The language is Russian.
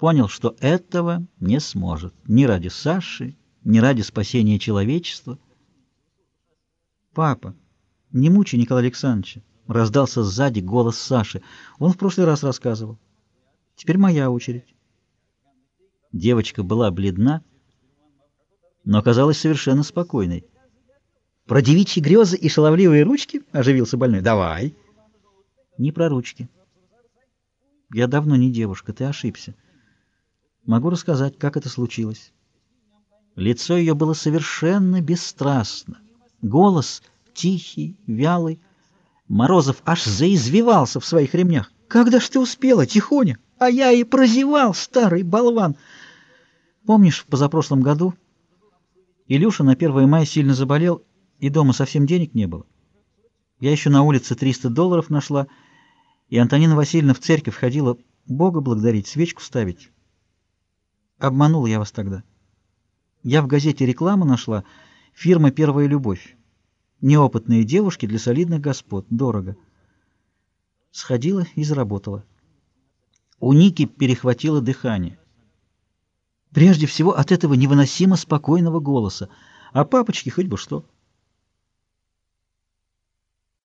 понял, что этого не сможет ни ради Саши, ни ради спасения человечества. «Папа, не мучи Николая Александровича!» — раздался сзади голос Саши. Он в прошлый раз рассказывал. «Теперь моя очередь». Девочка была бледна, но оказалась совершенно спокойной. «Про девичьи грезы и шаловливые ручки?» — оживился больной. «Давай!» «Не про ручки. Я давно не девушка, ты ошибся. Могу рассказать, как это случилось». Лицо ее было совершенно бесстрастно. Голос тихий, вялый. Морозов аж заизвивался в своих ремнях. «Когда ж ты успела, Тихоня? А я и прозевал, старый болван!» Помнишь, в позапрошлом году Илюша на 1 мая сильно заболел, и дома совсем денег не было? Я еще на улице 300 долларов нашла, и Антонина Васильевна в церковь ходила Бога благодарить, свечку ставить. Обманула я вас тогда. Я в газете рекламу нашла, фирма «Первая любовь». Неопытные девушки для солидных господ. Дорого. Сходила и заработала. У Ники перехватило дыхание. Прежде всего от этого невыносимо спокойного голоса. А папочке хоть бы что.